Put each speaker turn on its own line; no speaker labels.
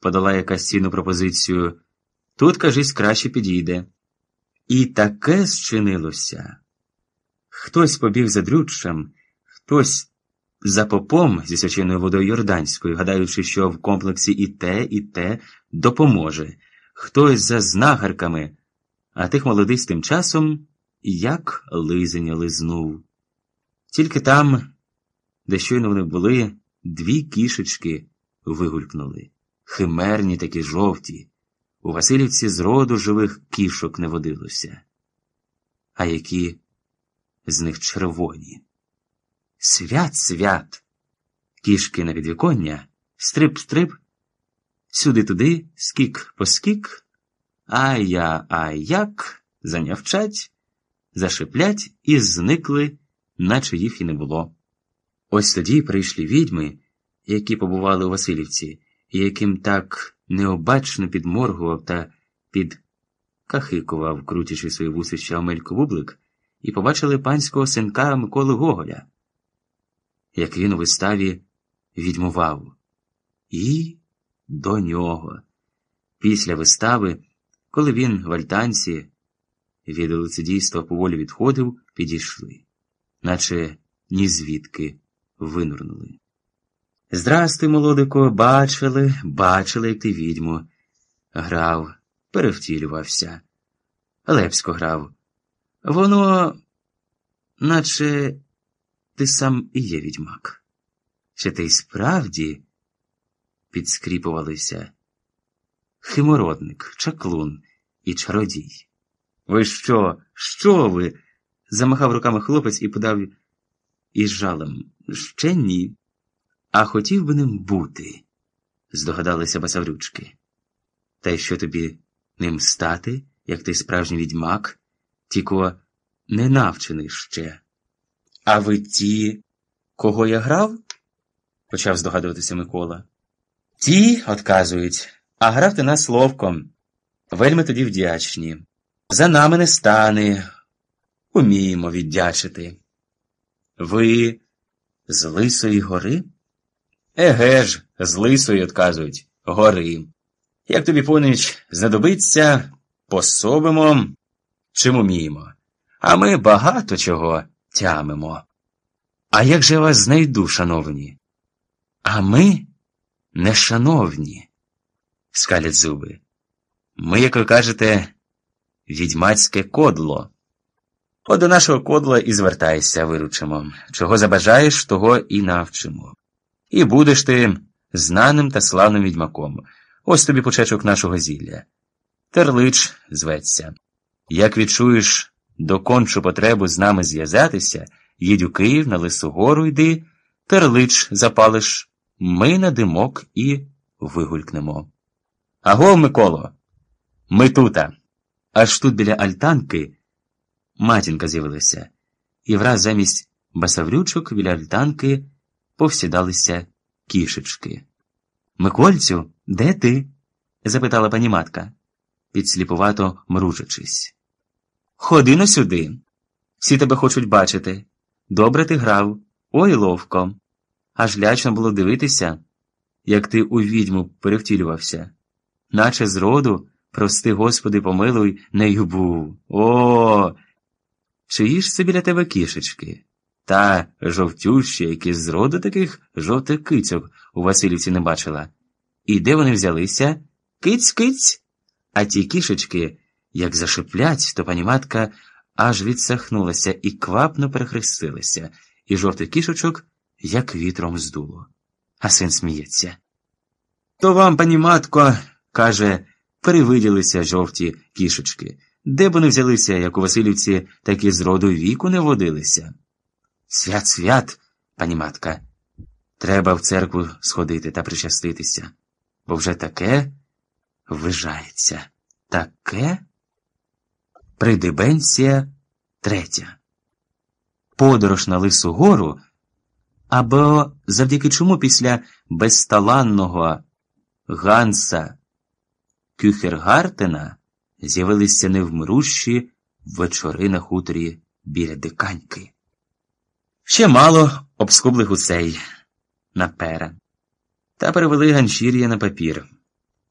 подала якась цінну пропозицію, тут, кажись, краще підійде. І таке зчинилося. Хтось побіг за дрюччем, хтось за попом зі свяченою водою Йорданською, гадаючи, що в комплексі і те, і те допоможе, хтось за знагарками, а тих молодих з тим часом як лизеня лизнув. Тільки там, де щойно вони були, дві кішечки вигулькнули, химерні такі жовті. У Васильівці з роду живих кішок не водилося, а які з них червоні. Свят, свят, кішки на підвіконня, стрип-стрип, сюди-туди, скік по скік, ай-я, ай як, занявчать, зашиплять і зникли, наче їх і не було. Ось тоді прийшли відьми, які побували у Васильівці, яким так необачно підморгував та підкахикував, крутячи свої вусища Омелько Бублик, і побачили панського синка Миколи Гоголя, як він у виставі відьмував. І до нього. Після вистави, коли він в альтанці від лицедійства поволі відходив, підійшли, наче ні звідки винурнули. Здрастуй, молодико, бачили, бачили, як ти відьму. Грав, перевтілювався. Лепсько грав. Воно, наче ти сам і є відьмак. Чи ти й справді підскріпувалися? Химородник, чаклун і чародій. Ви що? Що ви? замахав руками хлопець і подав із жалем. Ще ні. А хотів би ним бути, здогадалися басаврючки. Та й що тобі ним стати, як ти справжній відьмак, тіко не навчений ще. А ви ті, кого я грав? почав здогадуватися Микола. Ті, отказують, а грав ти нас ловком. Вельми тоді вдячні. За нами не стане, уміємо віддячити. Ви з Лисої гори? Еге ж, з Лисої, отказують, гори. Як тобі поніч знадобиться, пособимо, чим уміємо, а ми багато чого тямимо. А як же я вас знайду, шановні? А ми не шановні, скалять зуби. Ми, як ви кажете, відьмацьке кодло. От до нашого кодла і звертайся, виручимо. Чого забажаєш, того і навчимо. І будеш ти знаним та славним відьмаком. Ось тобі почечок нашого зілля. Терлич зветься. Як відчуєш докончу потребу з нами зв'язатися, їдь у Київ на Лису гору йди, терлич запалиш, ми на димок і вигулькнемо. Аго, Миколо, ми тута. Аж тут біля альтанки матінка з'явилася, і враз замість басаврючок біля альтанки повсідалися кішечки. Микольцю, де ти? запитала пані матка, підсліпувато мружачись. Ходи но сюди. Всі тебе хочуть бачити. Добре ти грав, ой ловко. Аж лячно було дивитися, як ти у відьму перевтілювався, наче зроду, прости, Господи, помилуй, нею був. О. Чиї ж це біля тебе кішечки? Та жовтющі, які зроду таких жовтих кицьок у Васильівці не бачила. І де вони взялися? Киць, киць. А ті кішечки, як зашиплять, то пані матка аж відсахнулася і квапно перехрестилася, і жовтих кішечок як вітром здуло. А син сміється. То вам, пані матко, каже, перевиділися жовті кішечки. Де б вони взялися, як у Васильівці, так і з роду віку не водилися. Свят, свят, пані матка, треба в церкву сходити та причаститися, бо вже таке ввижається, таке придибенція третя. Подорож на Лису гору, або завдяки чому після безталанного Ганса Кюхергартена з'явилися невмирущі вечори на хуторі біля диканьки. Ще мало обскубли гусей на пера та перевели ганчір'я на папір.